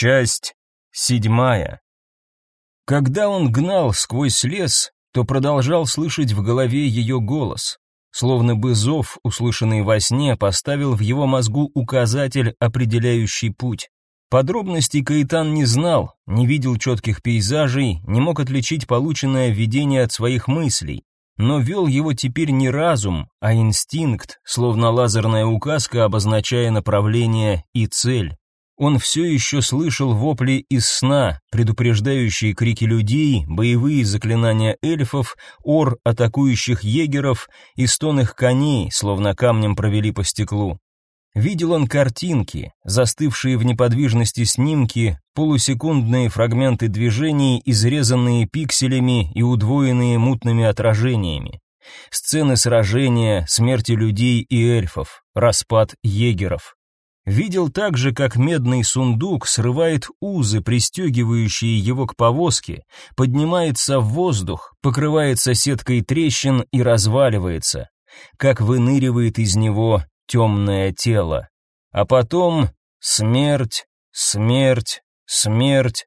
Часть седьмая. Когда он гнал сквозь лес, то продолжал слышать в голове ее голос, словно бы зов, услышанный во сне, поставил в его мозгу указатель, определяющий путь. Подробностей Каитан не знал, не видел четких пейзажей, не мог отличить полученное видение от своих мыслей, но вел его теперь не разум, а инстинкт, словно лазерная указка, обозначая направление и цель. Он все еще слышал вопли из сна, предупреждающие крики людей, боевые заклинания эльфов, ор атакующих егеров и стон их коней, словно камнем провели по стеклу. Видел он картинки, застывшие в неподвижности снимки, полусекундные фрагменты движений, изрезанные пикселями и удвоенные мутными отражениями. Сцены сражения, смерти людей и эльфов, распад егеров. Видел также, как медный сундук срывает узы, пристегивающие его к повозке, поднимается в воздух, покрывается сеткой трещин и разваливается, как выныривает из него темное тело. А потом смерть, смерть, смерть.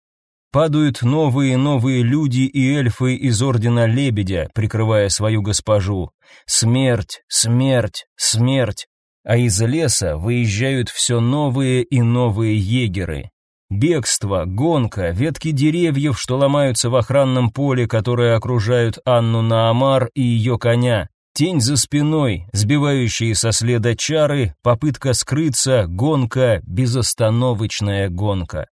Падают новые и новые люди и эльфы из Ордена Лебедя, прикрывая свою госпожу. Смерть, смерть, смерть а из леса выезжают все новые и новые егеры. Бегство, гонка, ветки деревьев, что ломаются в охранном поле, которое окружают Анну Наамар и ее коня. Тень за спиной, сбивающие со следа чары, попытка скрыться, гонка, безостановочная гонка.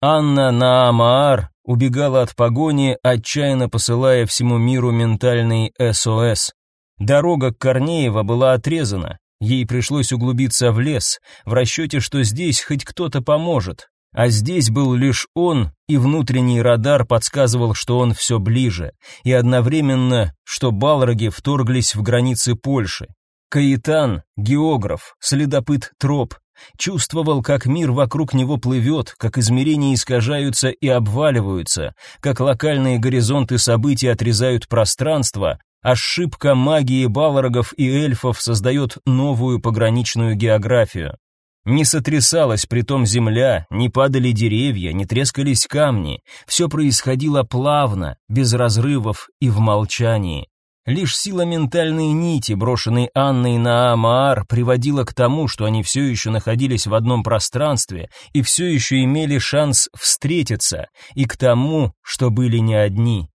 Анна Наамаар убегала от погони, отчаянно посылая всему миру ментальный СОС. Дорога к Корнеево была отрезана, Ей пришлось углубиться в лес, в расчете, что здесь хоть кто-то поможет. А здесь был лишь он, и внутренний радар подсказывал, что он все ближе, и одновременно, что балроги вторглись в границы Польши. Каитан, географ, следопыт троп, чувствовал, как мир вокруг него плывет, как измерения искажаются и обваливаются, как локальные горизонты событий отрезают пространство, Ошибка магии балрогов и эльфов создает новую пограничную географию. Не сотрясалась притом земля, не падали деревья, не трескались камни. Все происходило плавно, без разрывов и в молчании. Лишь сила ментальной нити, брошенной Анной на Амаар, приводила к тому, что они все еще находились в одном пространстве и все еще имели шанс встретиться, и к тому, что были не одни.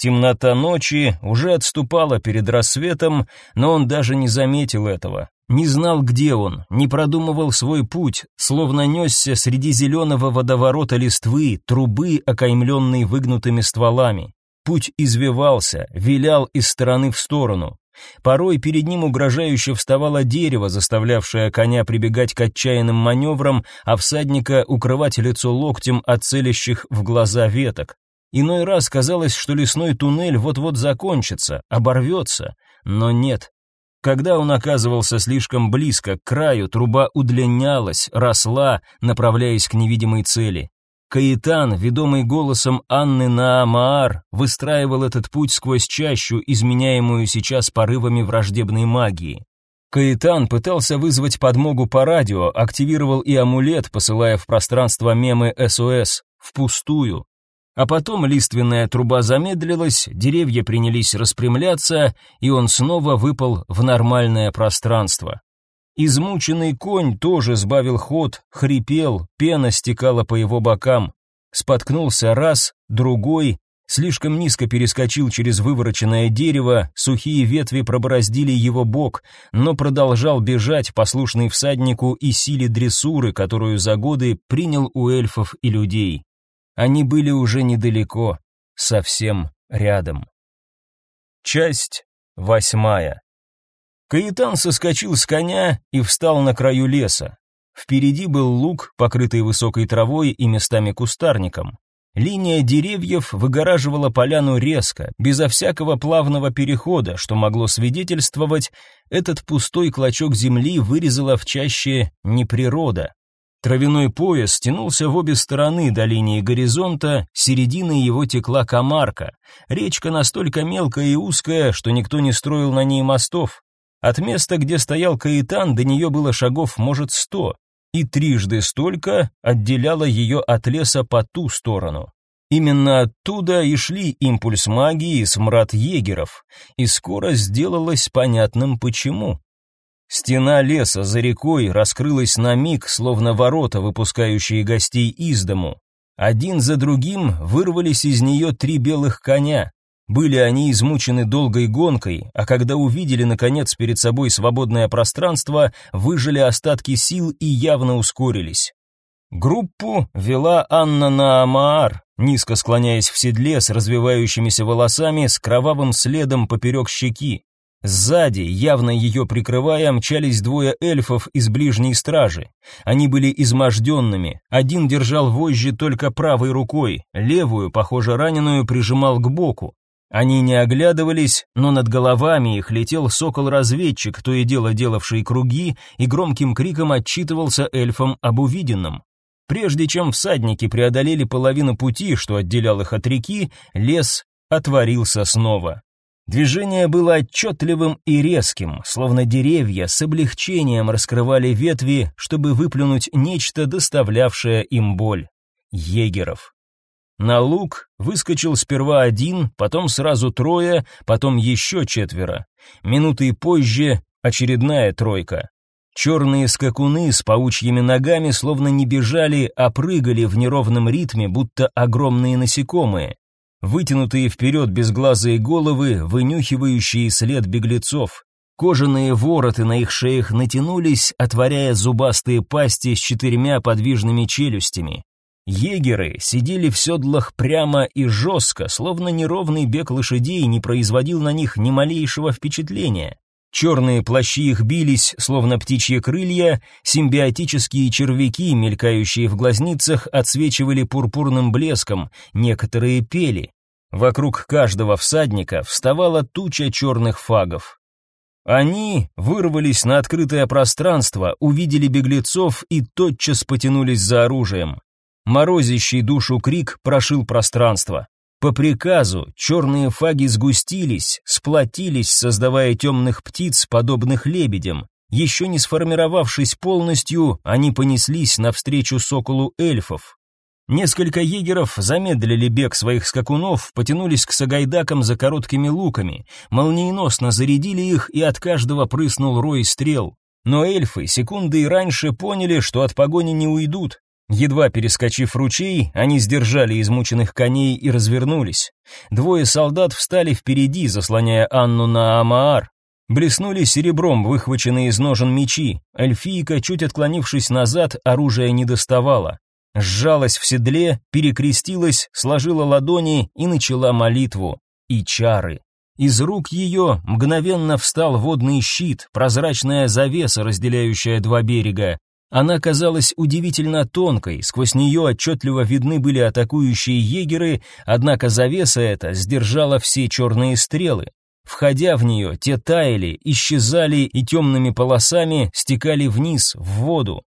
Темнота ночи уже отступала перед рассветом, но он даже не заметил этого. Не знал, где он, не продумывал свой путь, словно несся среди зеленого водоворота листвы, трубы, окаймленной выгнутыми стволами. Путь извивался, вилял из стороны в сторону. Порой перед ним угрожающе вставало дерево, заставлявшее коня прибегать к отчаянным маневрам, а всадника укрывать лицо локтем от целящих в глаза веток. Иной раз казалось, что лесной туннель вот-вот закончится, оборвется, но нет. Когда он оказывался слишком близко к краю, труба удлинялась, росла, направляясь к невидимой цели. Каитан, ведомый голосом Анны Наамаар, выстраивал этот путь сквозь чащу, изменяемую сейчас порывами враждебной магии. Каитан пытался вызвать подмогу по радио, активировал и амулет, посылая в пространство мемы СОС, впустую. А потом лиственная труба замедлилась, деревья принялись распрямляться, и он снова выпал в нормальное пространство. Измученный конь тоже сбавил ход, хрипел, пена стекала по его бокам. Споткнулся раз, другой, слишком низко перескочил через вывороченное дерево, сухие ветви пробороздили его бок, но продолжал бежать, послушный всаднику и силе дрессуры, которую за годы принял у эльфов и людей. Они были уже недалеко, совсем рядом. Часть восьмая. Каитан соскочил с коня и встал на краю леса. Впереди был луг, покрытый высокой травой и местами кустарником. Линия деревьев выгораживала поляну резко, безо всякого плавного перехода, что могло свидетельствовать, этот пустой клочок земли вырезала в чаще не природа, Травяной пояс тянулся в обе стороны до линии горизонта, серединой его текла Камарка. Речка настолько мелкая и узкая, что никто не строил на ней мостов. От места, где стоял Каитан, до нее было шагов, может, сто. и трижды столько отделяло ее от леса по ту сторону. Именно оттуда и шли импульс магии и смрад егеров, и скоро сделалось понятным почему. Стена леса за рекой раскрылась на миг, словно ворота, выпускающие гостей из дому. Один за другим вырвались из нее три белых коня. Были они измучены долгой гонкой, а когда увидели наконец перед собой свободное пространство, выжили остатки сил и явно ускорились. Группу вела Анна Наамаар, низко склоняясь в седле с развивающимися волосами, с кровавым следом поперек щеки. Сзади, явно ее прикрывая, мчались двое эльфов из ближней стражи. Они были изможденными. Один держал вожжи только правой рукой, левую, похоже, раненую, прижимал к боку. Они не оглядывались, но над головами их летел сокол-разведчик, то и дело делавший круги, и громким криком отчитывался эльфам об увиденном. Прежде чем всадники преодолели половину пути, что отделял их от реки, лес отворился снова. Движение было отчетливым и резким, словно деревья с облегчением раскрывали ветви, чтобы выплюнуть нечто, доставлявшее им боль. Егеров. На луг выскочил сперва один, потом сразу трое, потом еще четверо. Минуты позже очередная тройка. Черные скакуны с паучьими ногами словно не бежали, а прыгали в неровном ритме, будто огромные насекомые. Вытянутые вперед безглазые головы, вынюхивающие след беглецов. Кожаные вороты на их шеях натянулись, отворяя зубастые пасти с четырьмя подвижными челюстями. Егеры сидели в седлах прямо и жестко, словно неровный бег лошадей не производил на них ни малейшего впечатления. Черные плащи их бились, словно птичьи крылья, симбиотические червяки, мелькающие в глазницах, отсвечивали пурпурным блеском, некоторые пели. Вокруг каждого всадника вставала туча черных фагов. Они вырвались на открытое пространство, увидели беглецов и тотчас потянулись за оружием. Морозящий душу крик прошил пространство. По приказу черные фаги сгустились, сплотились, создавая темных птиц, подобных лебедям. Еще не сформировавшись полностью, они понеслись навстречу соколу эльфов. Несколько егеров замедлили бег своих скакунов, потянулись к сагайдакам за короткими луками, молниеносно зарядили их, и от каждого прыснул рой стрел. Но эльфы секунды и раньше поняли, что от погони не уйдут, Едва перескочив ручей, они сдержали измученных коней и развернулись. Двое солдат встали впереди, заслоняя Анну на Амаар. Блеснули серебром выхваченные из ножен мечи. Эльфийка, чуть отклонившись назад, оружие не доставала. Сжалась в седле, перекрестилась, сложила ладони и начала молитву. И чары. Из рук ее мгновенно встал водный щит, прозрачная завеса, разделяющая два берега. Она казалась удивительно тонкой, сквозь нее отчетливо видны были атакующие егеры, однако завеса эта сдержала все черные стрелы. Входя в нее, те таяли, исчезали и темными полосами стекали вниз, в воду.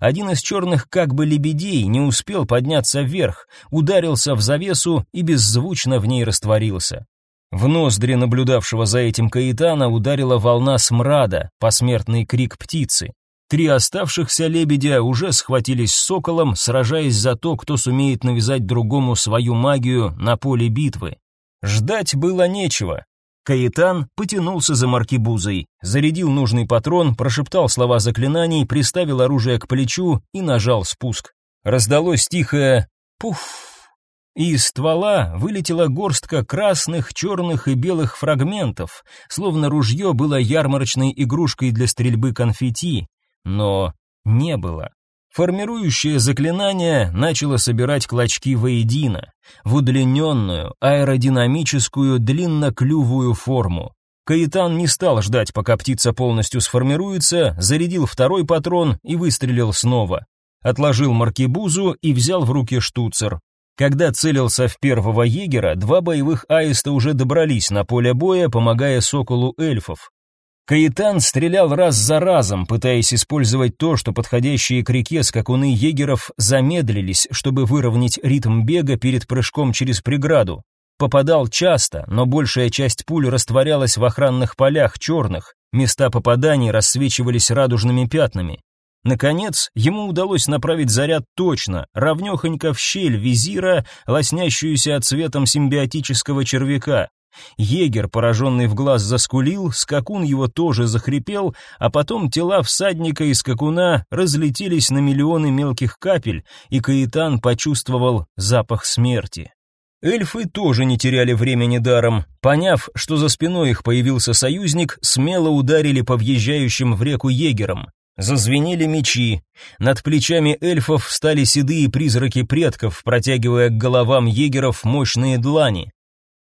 Один из черных как бы лебедей не успел подняться вверх, ударился в завесу и беззвучно в ней растворился. В ноздри наблюдавшего за этим Каэтана ударила волна смрада, посмертный крик птицы. Три оставшихся лебедя уже схватились с соколом, сражаясь за то, кто сумеет навязать другому свою магию на поле битвы. Ждать было нечего. Каэтан потянулся за маркибузой, зарядил нужный патрон, прошептал слова заклинаний, приставил оружие к плечу и нажал спуск. Раздалось тихое «пуф», и из ствола вылетела горстка красных, черных и белых фрагментов, словно ружье было ярмарочной игрушкой для стрельбы конфетти, но не было. Формирующее заклинание начало собирать клочки воедино, в удлиненную, аэродинамическую, длинноклювую форму. Каитан не стал ждать, пока птица полностью сформируется, зарядил второй патрон и выстрелил снова. Отложил маркибузу и взял в руки штуцер. Когда целился в первого егера, два боевых аиста уже добрались на поле боя, помогая соколу эльфов. Каитан стрелял раз за разом, пытаясь использовать то, что подходящие к реке скакуны егеров замедлились, чтобы выровнять ритм бега перед прыжком через преграду. Попадал часто, но большая часть пуль растворялась в охранных полях черных, места попаданий рассвечивались радужными пятнами. Наконец, ему удалось направить заряд точно, равнёхонько в щель визира, лоснящуюся от цветом симбиотического червяка. Егер, пораженный в глаз, заскулил, скакун его тоже захрипел, а потом тела всадника и скакуна разлетелись на миллионы мелких капель, и Каитан почувствовал запах смерти. Эльфы тоже не теряли времени даром. Поняв, что за спиной их появился союзник, смело ударили по въезжающим в реку егерам. Зазвенели мечи. Над плечами эльфов встали седые призраки предков, протягивая к головам егеров мощные длани.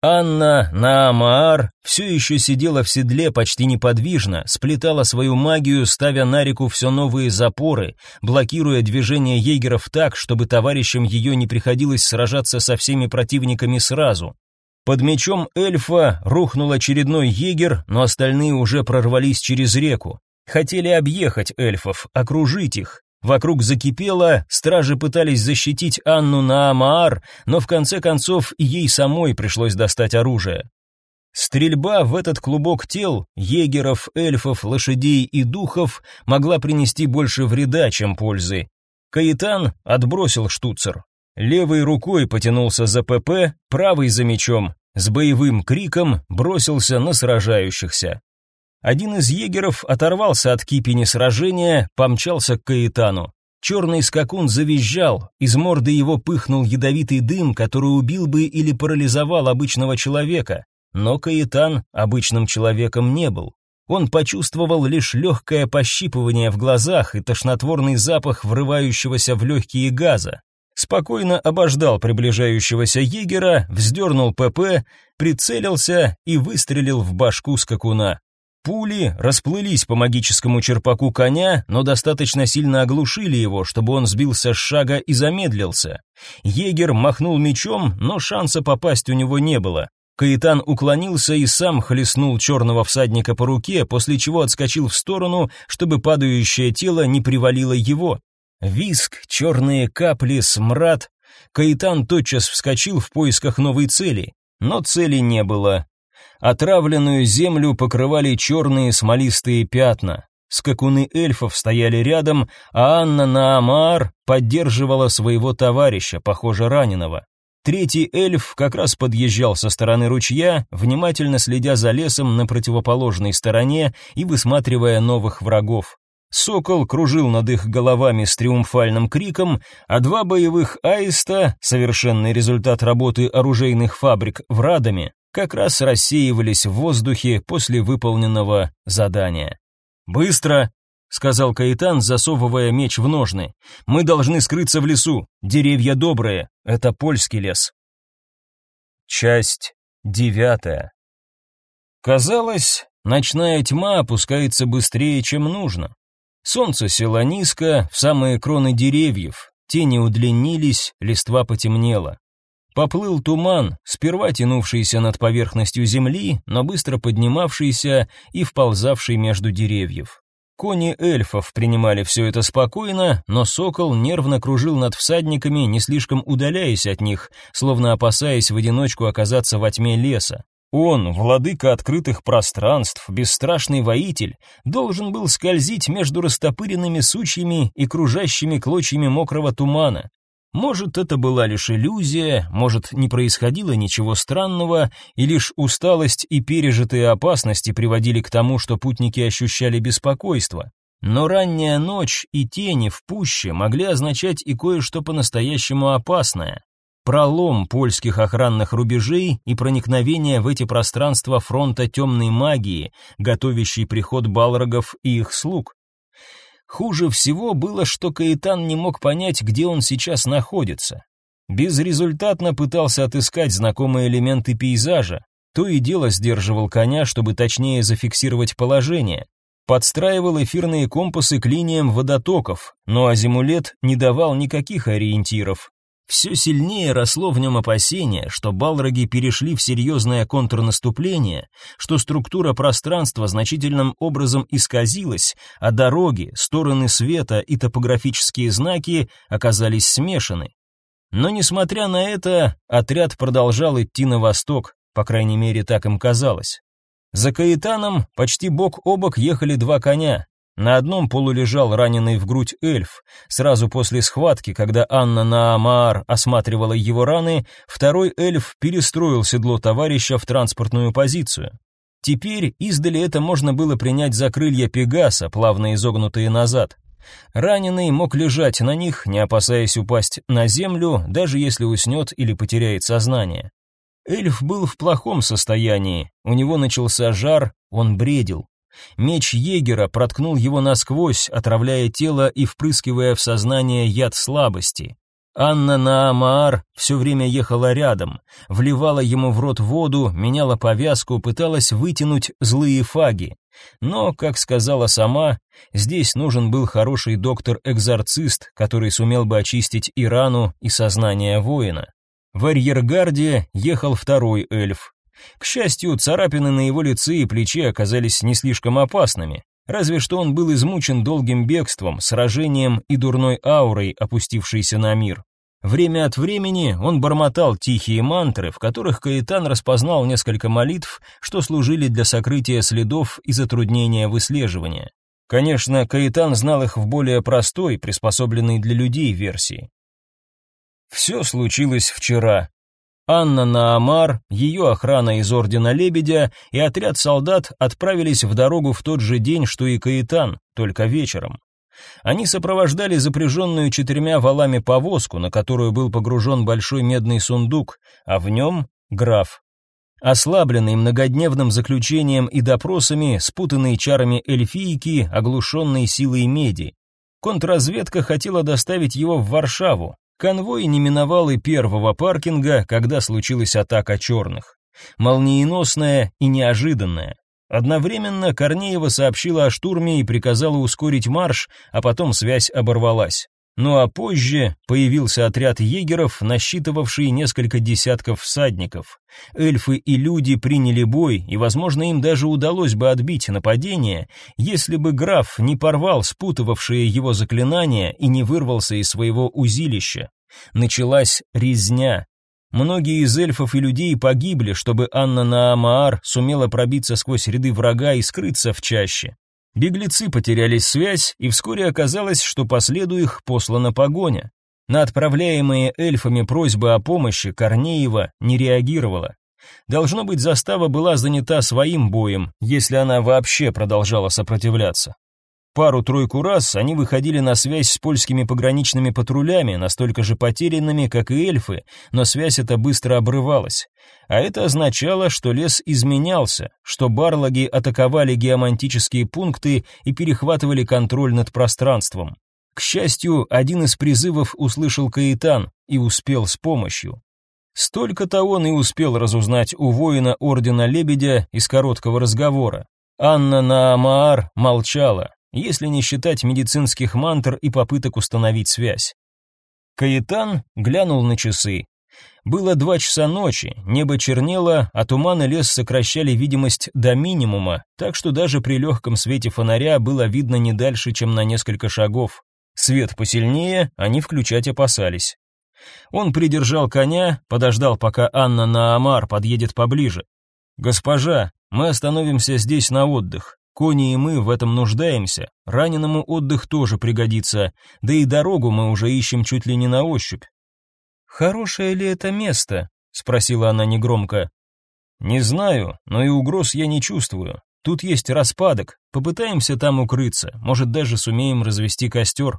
Анна Наамаар все еще сидела в седле почти неподвижно, сплетала свою магию, ставя на реку все новые запоры, блокируя движение егеров так, чтобы товарищам ее не приходилось сражаться со всеми противниками сразу. Под мечом эльфа рухнул очередной егер, но остальные уже прорвались через реку. Хотели объехать эльфов, окружить их. Вокруг закипело, стражи пытались защитить Анну на Амаар, но в конце концов ей самой пришлось достать оружие. Стрельба в этот клубок тел, егеров, эльфов, лошадей и духов могла принести больше вреда, чем пользы. Каитан отбросил штуцер. Левой рукой потянулся за ПП, правой за мечом, с боевым криком бросился на сражающихся. Один из егеров оторвался от кипени сражения, помчался к Каэтану. Черный скакун завизжал, из морды его пыхнул ядовитый дым, который убил бы или парализовал обычного человека. Но Каэтан обычным человеком не был. Он почувствовал лишь легкое пощипывание в глазах и тошнотворный запах врывающегося в легкие газа. Спокойно обождал приближающегося егера, вздернул ПП, прицелился и выстрелил в башку скакуна. Пули расплылись по магическому черпаку коня, но достаточно сильно оглушили его, чтобы он сбился с шага и замедлился. Егер махнул мечом, но шанса попасть у него не было. Каитан уклонился и сам хлестнул черного всадника по руке, после чего отскочил в сторону, чтобы падающее тело не привалило его. Виск, черные капли, смрад. Каитан тотчас вскочил в поисках новой цели, но цели не было. Отравленную землю покрывали черные смолистые пятна. Скакуны эльфов стояли рядом, а Анна Наамаар поддерживала своего товарища, похоже, раненого. Третий эльф как раз подъезжал со стороны ручья, внимательно следя за лесом на противоположной стороне и высматривая новых врагов. Сокол кружил над их головами с триумфальным криком, а два боевых аиста, совершенный результат работы оружейных фабрик в Радаме, как раз рассеивались в воздухе после выполненного задания. «Быстро!» — сказал Каитан, засовывая меч в ножны. «Мы должны скрыться в лесу. Деревья добрые. Это польский лес». Часть девятая. Казалось, ночная тьма опускается быстрее, чем нужно. Солнце село низко, в самые кроны деревьев, тени удлинились, листва потемнела. Поплыл туман, сперва тянувшийся над поверхностью земли, но быстро поднимавшийся и вползавший между деревьев. Кони эльфов принимали все это спокойно, но сокол нервно кружил над всадниками, не слишком удаляясь от них, словно опасаясь в одиночку оказаться во тьме леса. Он, владыка открытых пространств, бесстрашный воитель, должен был скользить между растопыренными сучьями и кружащими клочьями мокрого тумана. Может, это была лишь иллюзия, может, не происходило ничего странного, и лишь усталость и пережитые опасности приводили к тому, что путники ощущали беспокойство. Но ранняя ночь и тени в пуще могли означать и кое-что по-настоящему опасное. Пролом польских охранных рубежей и проникновение в эти пространства фронта темной магии, готовящий приход балрогов и их слуг. Хуже всего было, что Каэтан не мог понять, где он сейчас находится. Безрезультатно пытался отыскать знакомые элементы пейзажа, то и дело сдерживал коня, чтобы точнее зафиксировать положение. Подстраивал эфирные компасы к линиям водотоков, но азимулет не давал никаких ориентиров. Все сильнее росло в нем опасение, что балроги перешли в серьезное контрнаступление, что структура пространства значительным образом исказилась, а дороги, стороны света и топографические знаки оказались смешаны. Но несмотря на это, отряд продолжал идти на восток, по крайней мере, так им казалось. За Каэтаном почти бок о бок ехали два коня. На одном полу лежал раненый в грудь эльф. Сразу после схватки, когда Анна Наамаар осматривала его раны, второй эльф перестроил седло товарища в транспортную позицию. Теперь издали это можно было принять за крылья Пегаса, плавно изогнутые назад. Раненый мог лежать на них, не опасаясь упасть на землю, даже если уснет или потеряет сознание. Эльф был в плохом состоянии, у него начался жар, он бредил. Меч егера проткнул его насквозь, отравляя тело и впрыскивая в сознание яд слабости. Анна Наамаар все время ехала рядом, вливала ему в рот воду, меняла повязку, пыталась вытянуть злые фаги. Но, как сказала сама, здесь нужен был хороший доктор-экзорцист, который сумел бы очистить и рану, и сознание воина. В арьергарде ехал второй эльф. К счастью, царапины на его лице и плече оказались не слишком опасными, разве что он был измучен долгим бегством, сражением и дурной аурой, опустившейся на мир. Время от времени он бормотал тихие мантры, в которых Каэтан распознал несколько молитв, что служили для сокрытия следов и затруднения выслеживания. Конечно, Каэтан знал их в более простой, приспособленной для людей версии. Все случилось вчера. Анна Наамар, ее охрана из Ордена Лебедя и отряд солдат отправились в дорогу в тот же день, что и Каэтан, только вечером. Они сопровождали запряженную четырьмя валами повозку, на которую был погружен большой медный сундук, а в нем граф. Ослабленный многодневным заключением и допросами, спутанный чарами эльфийки, оглушенный силой меди. Контрразведка хотела доставить его в Варшаву, Конвой не миновал и первого паркинга, когда случилась атака черных. Молниеносная и неожиданная. Одновременно Корнеева сообщила о штурме и приказала ускорить марш, а потом связь оборвалась. Ну а позже появился отряд егеров, насчитывавший несколько десятков всадников. Эльфы и люди приняли бой, и, возможно, им даже удалось бы отбить нападение, если бы граф не порвал спутывавшие его заклинания и не вырвался из своего узилища. Началась резня. Многие из эльфов и людей погибли, чтобы Анна Наамаар сумела пробиться сквозь ряды врага и скрыться в чаще. Беглецы потеряли связь, и вскоре оказалось, что по следу их послана погоня. На отправляемые эльфами просьбы о помощи Корнеева не реагировала. Должно быть, застава была занята своим боем, если она вообще продолжала сопротивляться. Пару-тройку раз они выходили на связь с польскими пограничными патрулями, настолько же потерянными, как и эльфы, но связь эта быстро обрывалась. А это означало, что лес изменялся, что барлаги атаковали геомантические пункты и перехватывали контроль над пространством. К счастью, один из призывов услышал Каитан и успел с помощью. Столько-то он и успел разузнать у воина Ордена Лебедя из короткого разговора. Анна Наамаар молчала, если не считать медицинских мантр и попыток установить связь. Каитан глянул на часы. Было два часа ночи, небо чернело, а туман и лес сокращали видимость до минимума, так что даже при легком свете фонаря было видно не дальше, чем на несколько шагов. Свет посильнее, они включать опасались. Он придержал коня, подождал, пока Анна Наамар подъедет поближе. «Госпожа, мы остановимся здесь на отдых. Кони и мы в этом нуждаемся, раненому отдых тоже пригодится, да и дорогу мы уже ищем чуть ли не на ощупь. Хорошее ли это место? спросила она негромко. Не знаю, но и угроз я не чувствую. Тут есть распадок, попытаемся там укрыться, может даже сумеем развести костер.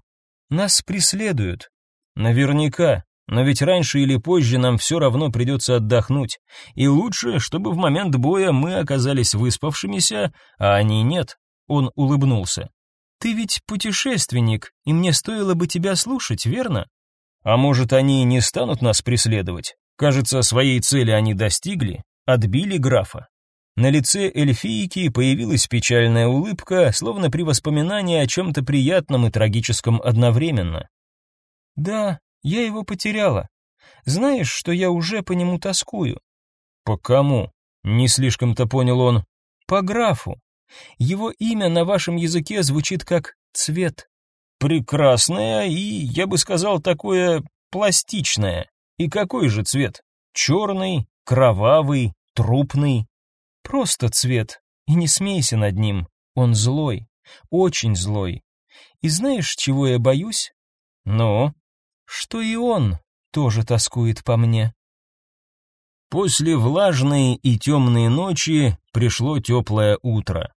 Нас преследуют. Наверняка, но ведь раньше или позже нам все равно придется отдохнуть. И лучше, чтобы в момент боя мы оказались выспавшимися, а они нет. Он улыбнулся. Ты ведь путешественник, и мне стоило бы тебя слушать, верно? А может, они не станут нас преследовать? Кажется, своей цели они достигли, отбили графа. На лице эльфийки появилась печальная улыбка, словно при воспоминании о чем-то приятном и трагическом одновременно. «Да, я его потеряла. Знаешь, что я уже по нему тоскую?» «По кому?» — не слишком-то понял он. «По графу. Его имя на вашем языке звучит как «цвет». Прекрасное и, я бы сказал, такое пластичное. И какой же цвет? Черный, кровавый, трупный? Просто цвет. И не смейся над ним. Он злой. очень злой. И знаешь, чего я боюсь? Ну, что и он тоже тоскует по мне. После влажной и темной ночи пришло теплое утро.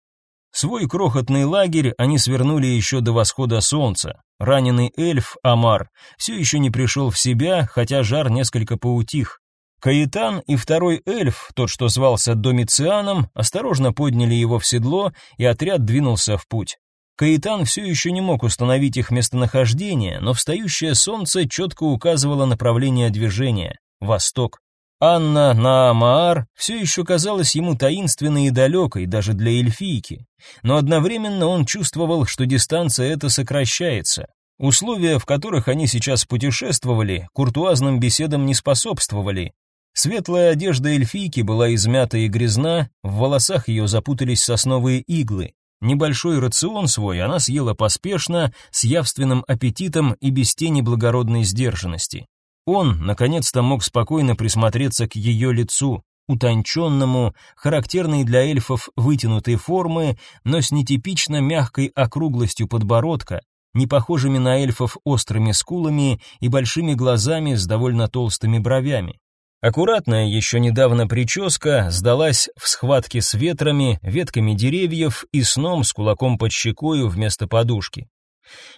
Свой крохотный лагерь они свернули еще до восхода солнца. Раненый эльф Амар все еще не пришел в себя, хотя жар несколько поутих. Каитан и второй эльф, тот, что звался Домицианом, осторожно подняли его в седло, и отряд двинулся в путь. Каитан все еще не мог установить их местонахождение, но встающее солнце четко указывало направление движения — восток. Анна Наамаар все еще казалась ему таинственной и далекой, даже для эльфийки. Но одновременно он чувствовал, что дистанция эта сокращается. Условия, в которых они сейчас путешествовали, куртуазным беседам не способствовали. Светлая одежда эльфийки была измята и грязна, в волосах ее запутались сосновые иглы. Небольшой рацион свой она съела поспешно, с явственным аппетитом и без тени благородной сдержанности. Он, наконец-то, мог спокойно присмотреться к ее лицу, утонченному, характерной для эльфов вытянутой формы, но с нетипично мягкой округлостью подбородка, не похожими на эльфов острыми скулами и большими глазами с довольно толстыми бровями. Аккуратная еще недавно прическа сдалась в схватке с ветрами, ветками деревьев и сном с кулаком под щекою вместо подушки.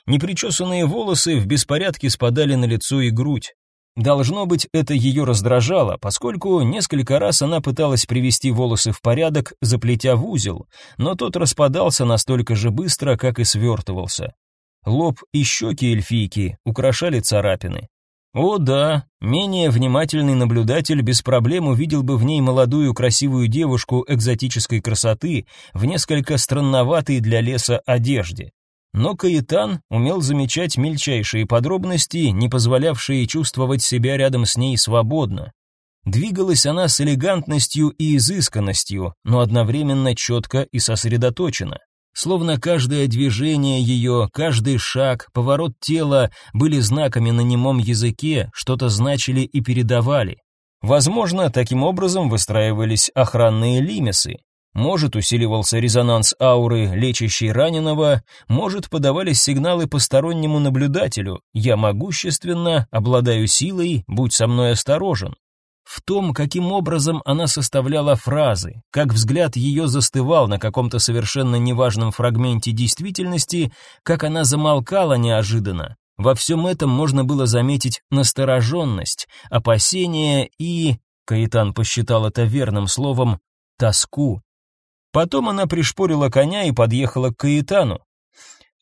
Непричесанные волосы в беспорядке спадали на лицо и грудь. Должно быть, это ее раздражало, поскольку несколько раз она пыталась привести волосы в порядок, заплетя в узел, но тот распадался настолько же быстро, как и свертывался. Лоб и щеки эльфийки украшали царапины. О да, менее внимательный наблюдатель без проблем увидел бы в ней молодую красивую девушку экзотической красоты в несколько странноватой для леса одежде. Но Каитан умел замечать мельчайшие подробности, не позволявшие чувствовать себя рядом с ней свободно. Двигалась она с элегантностью и изысканностью, но одновременно четко и сосредоточенно. Словно каждое движение ее, каждый шаг, поворот тела были знаками на немом языке, что-то значили и передавали. Возможно, таким образом выстраивались охранные лимесы, может, усиливался резонанс ауры, лечащей раненого, может, подавались сигналы постороннему наблюдателю «Я могущественна, обладаю силой, будь со мной осторожен». В том, каким образом она составляла фразы, как взгляд ее застывал на каком-то совершенно неважном фрагменте действительности, как она замолкала неожиданно. Во всем этом можно было заметить настороженность, опасение и, Каитан посчитал это верным словом, тоску. Потом она пришпорила коня и подъехала к Каэтану.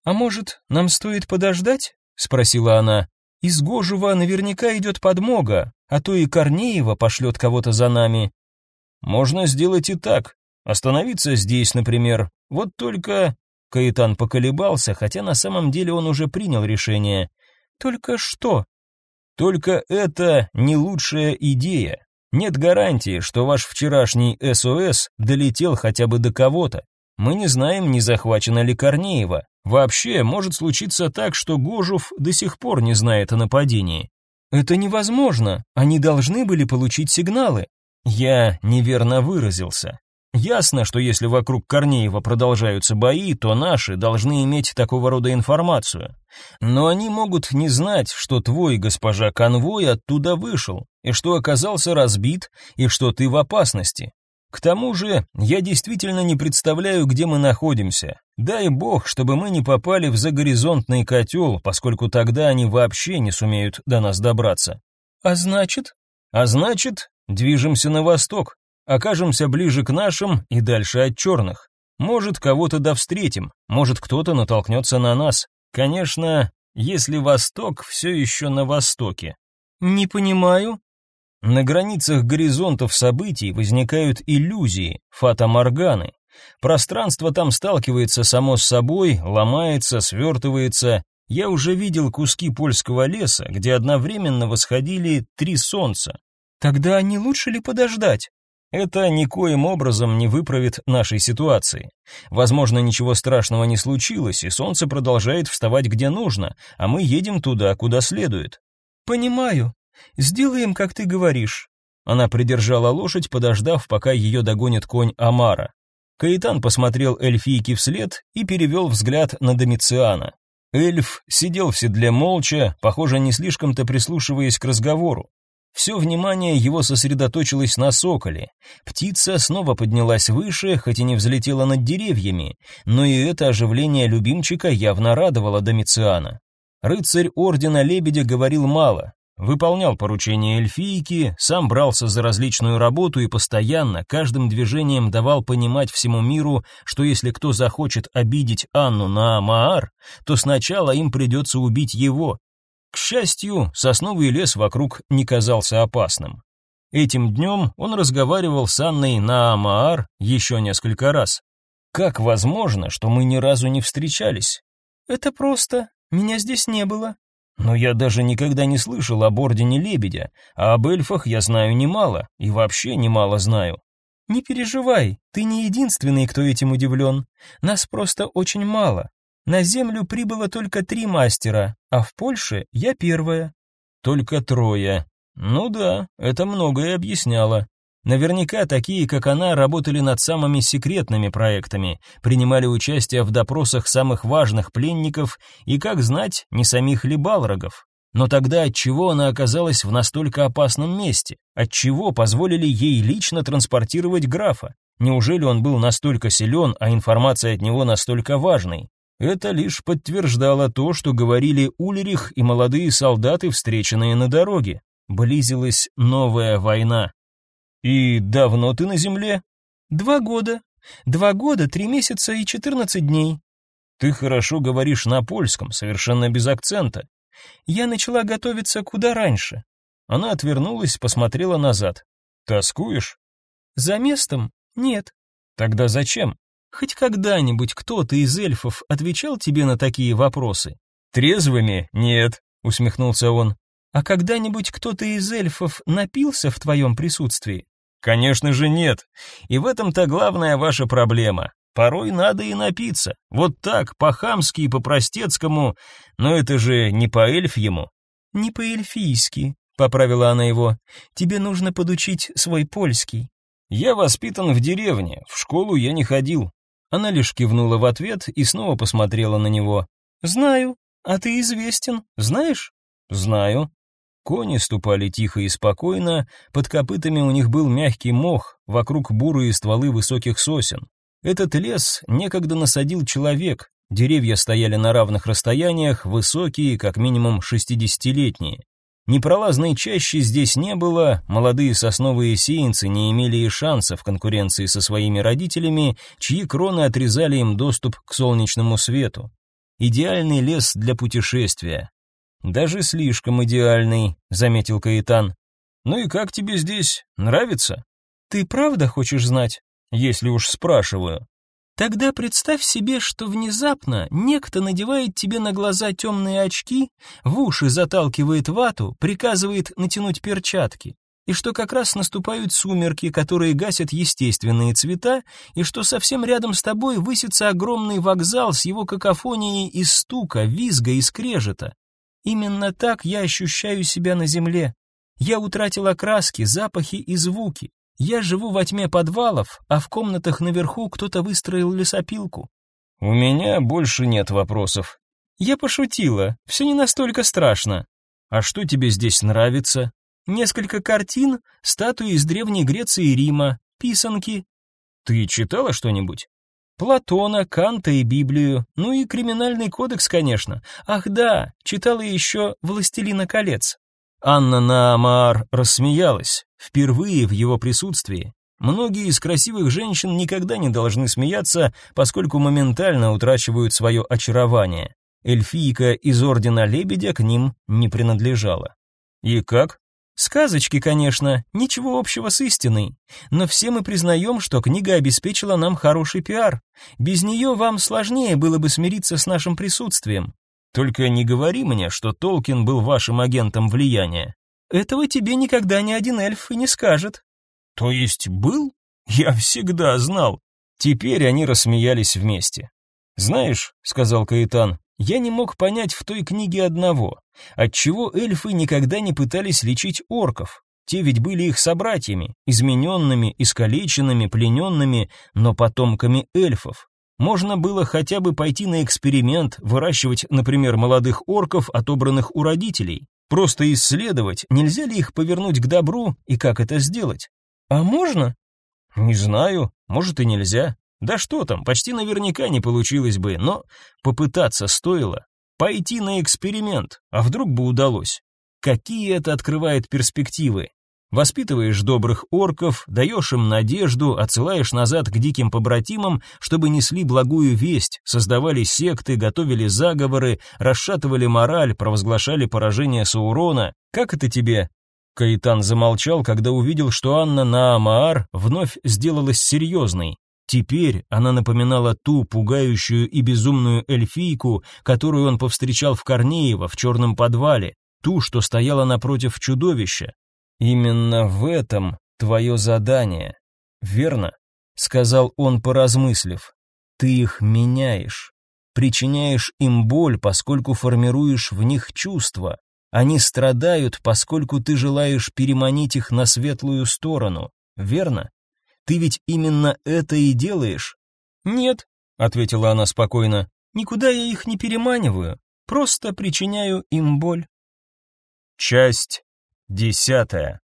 «А может, нам стоит подождать?» — спросила она. «Из Гожева наверняка идет подмога, а то и Корнеева пошлет кого-то за нами». «Можно сделать и так. Остановиться здесь, например. Вот только...» Каэтан поколебался, хотя на самом деле он уже принял решение. «Только что?» «Только это не лучшая идея. Нет гарантии, что ваш вчерашний СОС долетел хотя бы до кого-то. Мы не знаем, не захвачена ли Корнеева. Вообще, может случиться так, что Гожев до сих пор не знает о нападении. Это невозможно. Они должны были получить сигналы. Я неверно выразился. Ясно, что если вокруг Корнеева продолжаются бои, то наши должны иметь такого рода информацию. Но они могут не знать, что твой госпожа конвой оттуда вышел, и что оказался разбит, и что ты в опасности. К тому же, я действительно не представляю, где мы находимся. Дай бог, чтобы мы не попали в загоризонтный котел, поскольку тогда они вообще не сумеют до нас добраться. А значит? А значит, движемся на восток, окажемся ближе к нашим и дальше от черных. Может, кого-то да встретим, может, кто-то натолкнется на нас. Конечно, если Восток все еще на Востоке. Не понимаю. На границах горизонтов событий возникают иллюзии, фата-морганы. Пространство там сталкивается само с собой, ломается, свертывается. Я уже видел куски польского леса, где одновременно восходили три солнца. Тогда не лучше ли подождать? Это никоим образом не выправит нашей ситуации. Возможно, ничего страшного не случилось, и солнце продолжает вставать где нужно, а мы едем туда, куда следует. Понимаю. Сделаем, как ты говоришь. Она придержала лошадь, подождав, пока ее догонит конь Амара. Каитан посмотрел эльфийке вслед и перевел взгляд на Домициана. Эльф сидел в седле молча, похоже, не слишком-то прислушиваясь к разговору. Все внимание его сосредоточилось на соколе. Птица снова поднялась выше, хоть и не взлетела над деревьями, но и это оживление любимчика явно радовало Домициана. Рыцарь ордена Лебедя говорил мало, выполнял поручения эльфийки, сам брался за различную работу и постоянно, каждым движением давал понимать всему миру, что если кто захочет обидеть Анну на Амаар, то сначала им придется убить его, к счастью, сосновый лес вокруг не казался опасным. Этим днем он разговаривал с Анной на Амаар еще несколько раз. Как возможно, что мы ни разу не встречались? Это просто. Меня здесь не было. Но я даже никогда не слышал об ордене Лебедя, а об эльфах я знаю немало, и вообще немало знаю. Не переживай, ты не единственный, кто этим удивлен. Нас просто очень мало. На землю прибыло только три мастера, а в Польше я первая. Только трое. Ну да, это многое объясняло. Наверняка такие, как она, работали над самыми секретными проектами, принимали участие в допросах самых важных пленников и, как знать, не самих ли балрогов. Но тогда отчего она оказалась в настолько опасном месте? Отчего позволили ей лично транспортировать графа? Неужели он был настолько силен, а информация от него настолько важной? Это лишь подтверждало то, что говорили Ульрих и молодые солдаты, встреченные на дороге. Близилась новая война. «И давно ты на земле?» «Два года. Два года, три месяца и четырнадцать дней». «Ты хорошо говоришь на польском, совершенно без акцента». «Я начала готовиться куда раньше». Она отвернулась, посмотрела назад. «Тоскуешь?» «За местом? Нет». «Тогда зачем?» Хоть когда-нибудь кто-то из эльфов отвечал тебе на такие вопросы? Трезвыми? Нет, усмехнулся он. А когда-нибудь кто-то из эльфов напился в твоем присутствии? Конечно же нет. И в этом-то главная ваша проблема. Порой надо и напиться. Вот так, по-хамски и по-простецкому. Но это же не по-эльфьему. Не по-эльфийски, поправила она его. Тебе нужно подучить свой польский. Я воспитан в деревне, в школу я не ходил. Она лишь кивнула в ответ и снова посмотрела на него. «Знаю. А ты известен, знаешь?» «Знаю». Кони ступали тихо и спокойно, под копытами у них был мягкий мох, вокруг бурые стволы высоких сосен. Этот лес некогда насадил человек, деревья стояли на равных расстояниях, высокие, как минимум шестидесятилетние. Непролазной чащи здесь не было, молодые сосновые сеянцы не имели и шанса в конкуренции со своими родителями, чьи кроны отрезали им доступ к солнечному свету. Идеальный лес для путешествия. Даже слишком идеальный, заметил Каитан. Ну и как тебе здесь? Нравится? Ты правда хочешь знать? Если уж спрашиваю. Тогда представь себе, что внезапно некто надевает тебе на глаза темные очки, в уши заталкивает вату, приказывает натянуть перчатки, и что как раз наступают сумерки, которые гасят естественные цвета, и что совсем рядом с тобой высится огромный вокзал с его какофонией из стука, визга и скрежета. Именно так я ощущаю себя на земле. Я утратила краски, запахи и звуки. Я живу во тьме подвалов, а в комнатах наверху кто-то выстроил лесопилку. У меня больше нет вопросов. Я пошутила, все не настолько страшно. А что тебе здесь нравится? Несколько картин, статуи из Древней Греции и Рима, писанки. Ты читала что-нибудь? Платона, Канта и Библию, ну и криминальный кодекс, конечно. Ах да, читала еще «Властелина колец». Анна Наамар рассмеялась, впервые в его присутствии. Многие из красивых женщин никогда не должны смеяться, поскольку моментально утрачивают свое очарование. Эльфийка из Ордена Лебедя к ним не принадлежала. И как? Сказочки, конечно, ничего общего с истиной, но все мы признаем, что книга обеспечила нам хороший пиар. Без нее вам сложнее было бы смириться с нашим присутствием. Только не говори мне, что Толкин был вашим агентом влияния. Этого тебе никогда ни один эльф и не скажет. То есть был? Я всегда знал. Теперь они рассмеялись вместе. Знаешь, сказал Каитан, я не мог понять в той книге одного: отчего эльфы никогда не пытались лечить орков. Те ведь были их собратьями, измененными, искалеченными, плененными, но потомками эльфов. Можно было хотя бы пойти на эксперимент, выращивать, например, молодых орков, отобранных у родителей. Просто исследовать, нельзя ли их повернуть к добру и как это сделать. А можно? Не знаю, может и нельзя. Да что там, почти наверняка не получилось бы, но попытаться стоило. Пойти на эксперимент, а вдруг бы удалось. Какие это открывает перспективы? Воспитываешь добрых орков, даешь им надежду, отсылаешь назад к диким побратимам, чтобы несли благую весть, создавали секты, готовили заговоры, расшатывали мораль, провозглашали поражение Саурона. Как это тебе? Каитан замолчал, когда увидел, что Анна Наамаар вновь сделалась серьезной. Теперь она напоминала ту пугающую и безумную эльфийку, которую он повстречал в Корнеево в черном подвале, ту, что стояла напротив чудовища. Именно в этом твое задание, верно? сказал он, поразмыслив. Ты их меняешь, причиняешь им боль, поскольку формируешь в них чувства. Они страдают, поскольку ты желаешь переманить их на светлую сторону, верно? Ты ведь именно это и делаешь? Нет, ответила она спокойно. Никуда я их не переманиваю, просто причиняю им боль. Часть десятая.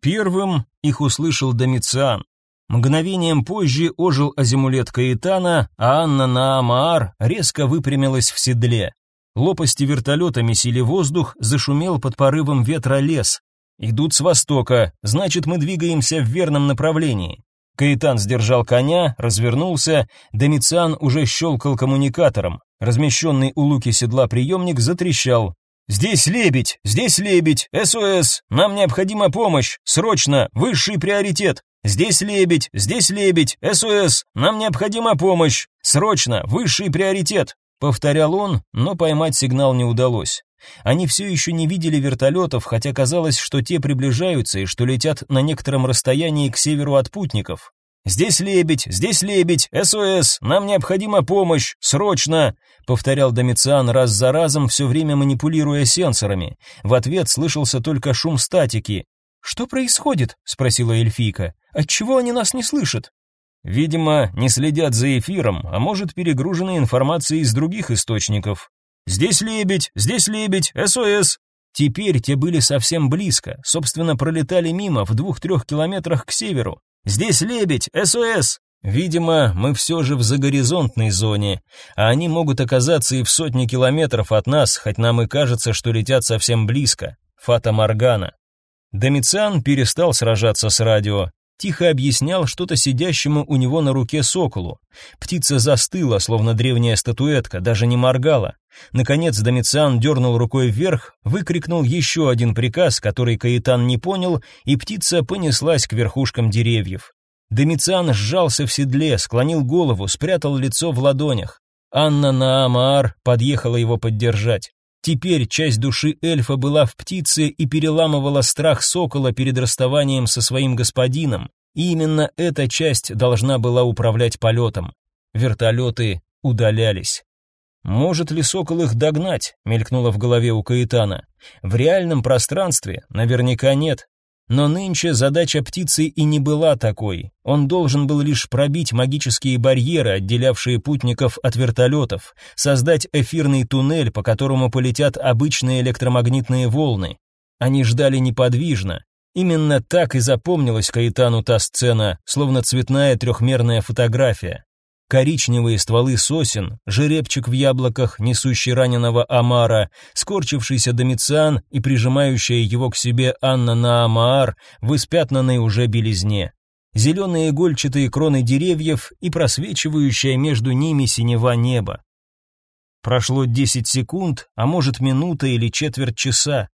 Первым их услышал Домициан. Мгновением позже ожил азимулет Каэтана, а Анна Наамаар резко выпрямилась в седле. Лопасти вертолета месили воздух, зашумел под порывом ветра лес. Идут с востока, значит, мы двигаемся в верном направлении. Каитан сдержал коня, развернулся, Домициан уже щелкал коммуникатором. Размещенный у луки седла приемник затрещал. «Здесь лебедь! Здесь лебедь! СОС! Нам необходима помощь! Срочно! Высший приоритет! Здесь лебедь! Здесь лебедь! СОС! Нам необходима помощь! Срочно! Высший приоритет!» Повторял он, но поймать сигнал не удалось. Они все еще не видели вертолетов, хотя казалось, что те приближаются и что летят на некотором расстоянии к северу от путников. «Здесь лебедь! Здесь лебедь! СОС! Нам необходима помощь! Срочно!» — повторял Домициан раз за разом, все время манипулируя сенсорами. В ответ слышался только шум статики. «Что происходит?» — спросила эльфийка. «Отчего они нас не слышат?» «Видимо, не следят за эфиром, а может, перегружены информацией из других источников. Здесь лебедь! Здесь лебедь! СОС!» Теперь те были совсем близко, собственно, пролетали мимо в двух-трех километрах к северу. Здесь лебедь, СОС. Видимо, мы все же в загоризонтной зоне, а они могут оказаться и в сотни километров от нас, хоть нам и кажется, что летят совсем близко. Фата Моргана. Домициан перестал сражаться с радио тихо объяснял что-то сидящему у него на руке соколу. Птица застыла, словно древняя статуэтка, даже не моргала. Наконец Домициан дернул рукой вверх, выкрикнул еще один приказ, который Каитан не понял, и птица понеслась к верхушкам деревьев. Домициан сжался в седле, склонил голову, спрятал лицо в ладонях. Анна Наамаар подъехала его поддержать. Теперь часть души эльфа была в птице и переламывала страх сокола перед расставанием со своим господином. И именно эта часть должна была управлять полетом. Вертолеты удалялись. Может ли сокол их догнать? мелькнуло в голове у Каэтана. В реальном пространстве наверняка нет. Но нынче задача птицы и не была такой. Он должен был лишь пробить магические барьеры, отделявшие путников от вертолетов, создать эфирный туннель, по которому полетят обычные электромагнитные волны. Они ждали неподвижно. Именно так и запомнилась Каитану та сцена, словно цветная трехмерная фотография коричневые стволы сосен, жеребчик в яблоках, несущий раненого Амара, скорчившийся Домициан и прижимающая его к себе Анна Наамаар в испятнанной уже белизне. Зеленые игольчатые кроны деревьев и просвечивающая между ними синева неба. Прошло десять секунд, а может минута или четверть часа.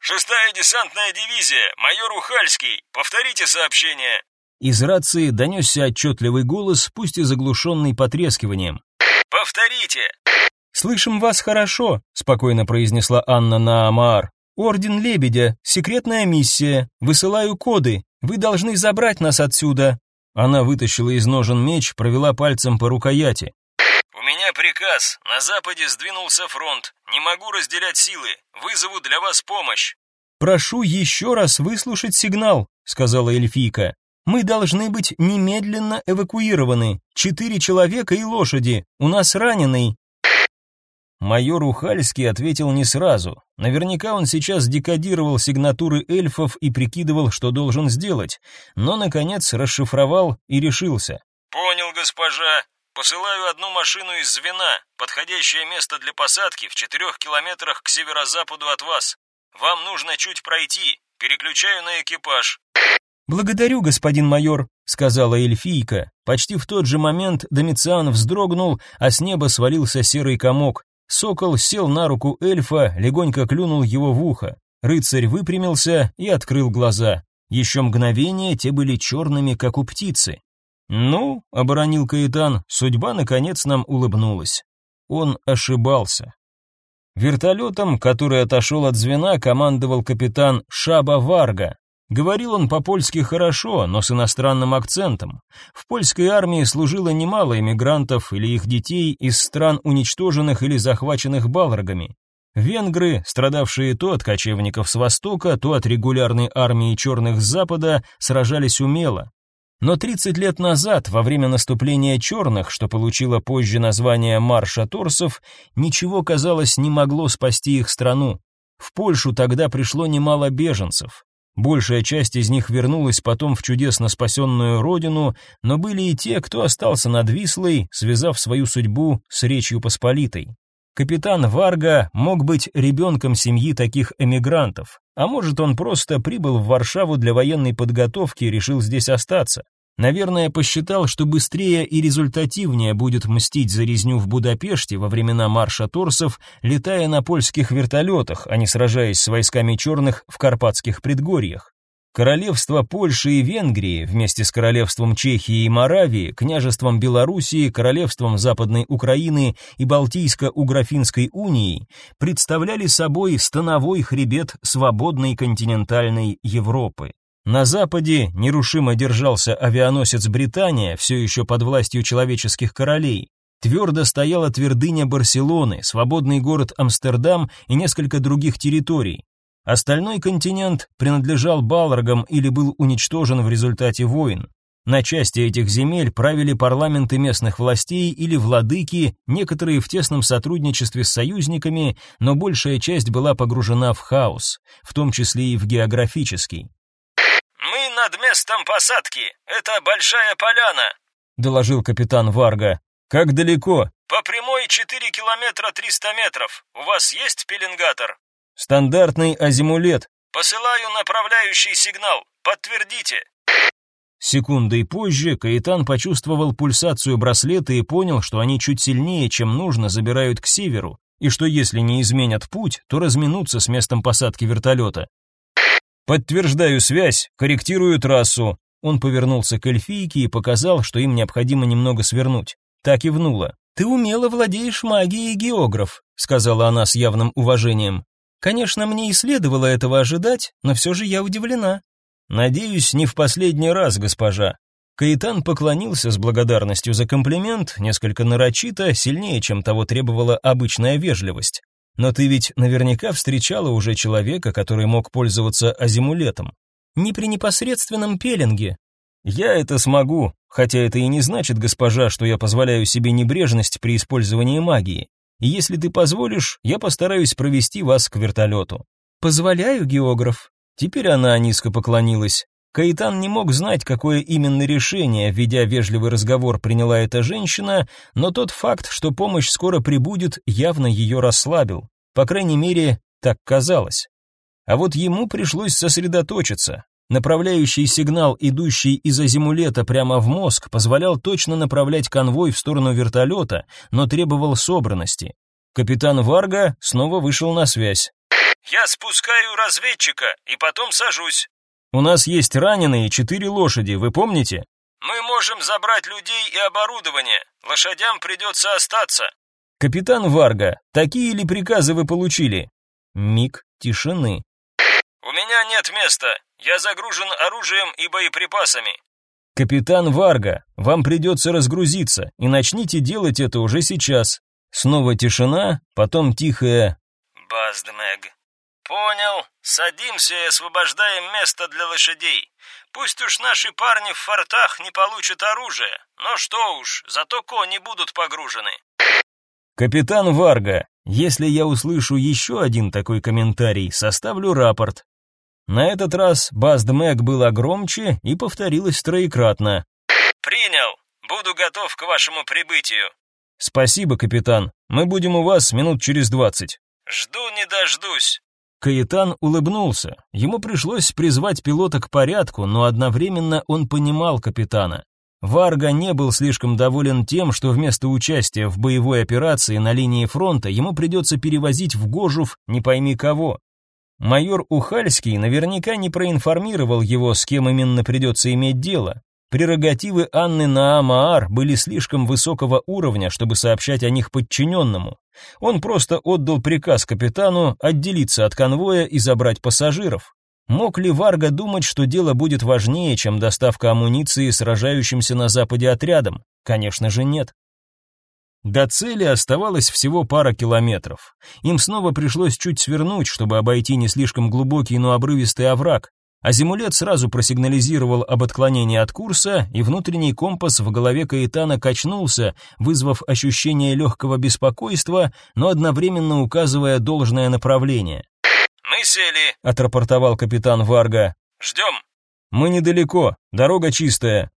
«Шестая десантная дивизия, майор Ухальский, повторите сообщение». Из рации донесся отчетливый голос, пусть и заглушенный потрескиванием. «Повторите!» «Слышим вас хорошо», — спокойно произнесла Анна Наамаар. «Орден Лебедя, секретная миссия, высылаю коды, вы должны забрать нас отсюда». Она вытащила из ножен меч, провела пальцем по рукояти. «У меня приказ, на западе сдвинулся фронт, не могу разделять силы, вызову для вас помощь». «Прошу еще раз выслушать сигнал», — сказала эльфийка. «Мы должны быть немедленно эвакуированы. Четыре человека и лошади. У нас раненый». Майор Ухальский ответил не сразу. Наверняка он сейчас декодировал сигнатуры эльфов и прикидывал, что должен сделать, но, наконец, расшифровал и решился. «Понял, госпожа. Посылаю одну машину из звена, подходящее место для посадки в четырех километрах к северо-западу от вас. Вам нужно чуть пройти. Переключаю на экипаж». «Благодарю, господин майор», — сказала эльфийка. Почти в тот же момент Домициан вздрогнул, а с неба свалился серый комок. Сокол сел на руку эльфа, легонько клюнул его в ухо. Рыцарь выпрямился и открыл глаза. Еще мгновение те были черными, как у птицы. «Ну», — оборонил Каэтан, — «судьба, наконец, нам улыбнулась». Он ошибался. Вертолетом, который отошел от звена, командовал капитан Шаба Варга, Говорил он по-польски хорошо, но с иностранным акцентом. В польской армии служило немало эмигрантов или их детей из стран уничтоженных или захваченных балрогами. Венгры, страдавшие то от кочевников с востока, то от регулярной армии черных с запада, сражались умело. Но 30 лет назад, во время наступления черных, что получило позже название Марша Торсов, ничего, казалось, не могло спасти их страну. В Польшу тогда пришло немало беженцев. Большая часть из них вернулась потом в чудесно спасенную родину, но были и те, кто остался над Вислой, связав свою судьбу с Речью Посполитой. Капитан Варга мог быть ребенком семьи таких эмигрантов, а может он просто прибыл в Варшаву для военной подготовки и решил здесь остаться. Наверное, посчитал, что быстрее и результативнее будет мстить за резню в Будапеште во времена марша торсов, летая на польских вертолетах, а не сражаясь с войсками черных в карпатских предгорьях. Королевство Польши и Венгрии вместе с королевством Чехии и Моравии, княжеством Белоруссии, королевством Западной Украины и Балтийско-Угрофинской унией представляли собой становой хребет свободной континентальной Европы. На западе нерушимо держался авианосец Британия, все еще под властью человеческих королей. Твердо стояла твердыня Барселоны, свободный город Амстердам и несколько других территорий. Остальной континент принадлежал Балрогам или был уничтожен в результате войн. На части этих земель правили парламенты местных властей или владыки, некоторые в тесном сотрудничестве с союзниками, но большая часть была погружена в хаос, в том числе и в географический над местом посадки. Это большая поляна», — доложил капитан Варга. «Как далеко?» «По прямой 4 километра 300 метров. У вас есть пеленгатор?» «Стандартный азимулет». «Посылаю направляющий сигнал. Подтвердите». Секундой позже Каитан почувствовал пульсацию браслета и понял, что они чуть сильнее, чем нужно, забирают к северу, и что если не изменят путь, то разминутся с местом посадки вертолета. Подтверждаю связь, корректирую трассу. Он повернулся к эльфийке и показал, что им необходимо немного свернуть. Так и внула. Ты умело владеешь магией географ, сказала она с явным уважением. Конечно, мне и следовало этого ожидать, но все же я удивлена. Надеюсь, не в последний раз, госпожа. Каитан поклонился с благодарностью за комплимент, несколько нарочито, сильнее, чем того требовала обычная вежливость. Но ты ведь наверняка встречала уже человека, который мог пользоваться азимулетом. Не при непосредственном пеленге. Я это смогу, хотя это и не значит, госпожа, что я позволяю себе небрежность при использовании магии. И если ты позволишь, я постараюсь провести вас к вертолету». Позволяю, географ. Теперь она низко поклонилась. Каитан не мог знать, какое именно решение, ведя вежливый разговор, приняла эта женщина, но тот факт, что помощь скоро прибудет, явно ее расслабил. По крайней мере, так казалось. А вот ему пришлось сосредоточиться. Направляющий сигнал, идущий из азимулета прямо в мозг, позволял точно направлять конвой в сторону вертолета, но требовал собранности. Капитан Варга снова вышел на связь. «Я спускаю разведчика и потом сажусь. У нас есть раненые четыре лошади, вы помните? Мы можем забрать людей и оборудование. Лошадям придется остаться. Капитан Варга, такие ли приказы вы получили? Миг тишины. У меня нет места. Я загружен оружием и боеприпасами. Капитан Варга, вам придется разгрузиться, и начните делать это уже сейчас. Снова тишина, потом тихая. Баздмэг. Понял. Садимся и освобождаем место для лошадей. Пусть уж наши парни в фортах не получат оружие, но что уж, зато кони будут погружены. Капитан Варга, если я услышу еще один такой комментарий, составлю рапорт. На этот раз Бастмэг была громче и повторилась троекратно. Принял. Буду готов к вашему прибытию. Спасибо, капитан. Мы будем у вас минут через двадцать. Жду не дождусь. Каэтан улыбнулся. Ему пришлось призвать пилота к порядку, но одновременно он понимал капитана. Варга не был слишком доволен тем, что вместо участия в боевой операции на линии фронта ему придется перевозить в Гожув не пойми кого. Майор Ухальский наверняка не проинформировал его, с кем именно придется иметь дело. Прерогативы Анны Наамаар были слишком высокого уровня, чтобы сообщать о них подчиненному. Он просто отдал приказ капитану отделиться от конвоя и забрать пассажиров. Мог ли Варга думать, что дело будет важнее, чем доставка амуниции сражающимся на западе отрядам? Конечно же нет. До цели оставалось всего пара километров. Им снова пришлось чуть свернуть, чтобы обойти не слишком глубокий, но обрывистый овраг. Азимулет сразу просигнализировал об отклонении от курса, и внутренний компас в голове Каэтана качнулся, вызвав ощущение легкого беспокойства, но одновременно указывая должное направление. «Мы сели», — отрапортовал капитан Варга. «Ждем». «Мы недалеко, дорога чистая».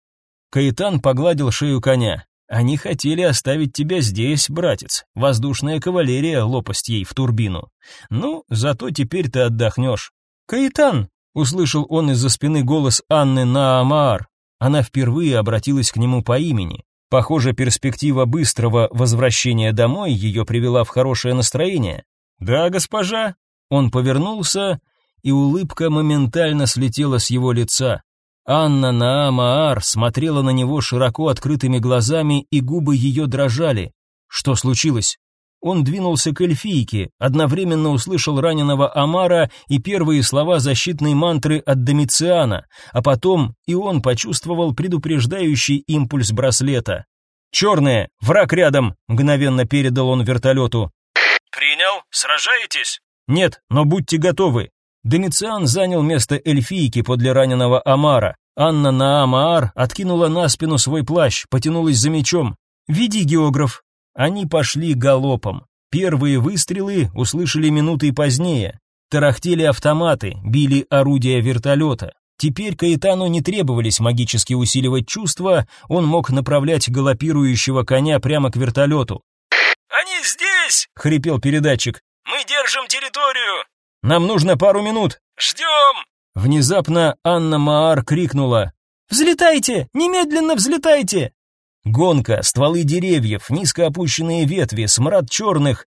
Каэтан погладил шею коня. «Они хотели оставить тебя здесь, братец. Воздушная кавалерия, лопасть ей в турбину. Ну, зато теперь ты отдохнешь». «Каэтан!» Услышал он из-за спины голос Анны Наамаар. Она впервые обратилась к нему по имени. Похоже, перспектива быстрого возвращения домой ее привела в хорошее настроение. «Да, госпожа». Он повернулся, и улыбка моментально слетела с его лица. Анна Наамаар смотрела на него широко открытыми глазами, и губы ее дрожали. Что случилось? Он двинулся к эльфийке, одновременно услышал раненого Амара и первые слова защитной мантры от Домициана, а потом и он почувствовал предупреждающий импульс браслета. «Черные! Враг рядом!» — мгновенно передал он вертолету. «Принял? Сражаетесь?» «Нет, но будьте готовы!» Домициан занял место эльфийки подле раненого Амара. Анна Наамаар откинула на спину свой плащ, потянулась за мечом. «Веди, географ!» Они пошли галопом. Первые выстрелы услышали минуты позднее. Тарахтели автоматы, били орудия вертолета. Теперь Каэтану не требовались магически усиливать чувства, он мог направлять галопирующего коня прямо к вертолету. «Они здесь!» — хрипел передатчик. «Мы держим территорию!» «Нам нужно пару минут!» «Ждем!» Внезапно Анна Маар крикнула. «Взлетайте! Немедленно взлетайте!» Гонка, стволы деревьев, низко опущенные ветви, смрад черных.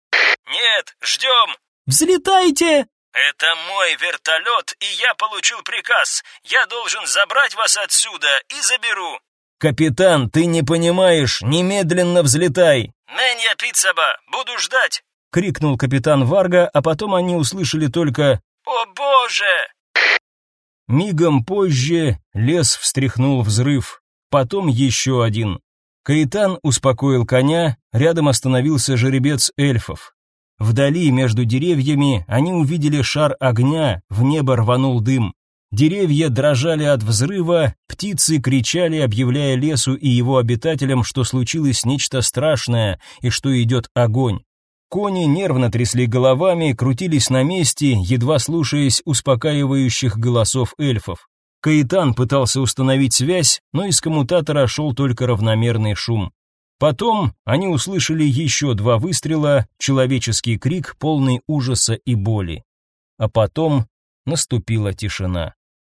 «Нет, ждем!» «Взлетайте!» «Это мой вертолет, и я получил приказ. Я должен забрать вас отсюда и заберу». «Капитан, ты не понимаешь, немедленно взлетай!» «Мэнья Пиццаба, буду ждать!» — крикнул капитан Варга, а потом они услышали только «О боже!» Мигом позже лес встряхнул взрыв, потом еще один. Каитан успокоил коня, рядом остановился жеребец эльфов. Вдали, между деревьями, они увидели шар огня, в небо рванул дым. Деревья дрожали от взрыва, птицы кричали, объявляя лесу и его обитателям, что случилось нечто страшное и что идет огонь. Кони нервно трясли головами, крутились на месте, едва слушаясь успокаивающих голосов эльфов. Каитан пытался установить связь, но из коммутатора шел только равномерный шум. Потом они услышали еще два выстрела, человеческий крик, полный ужаса и боли. А потом наступила тишина.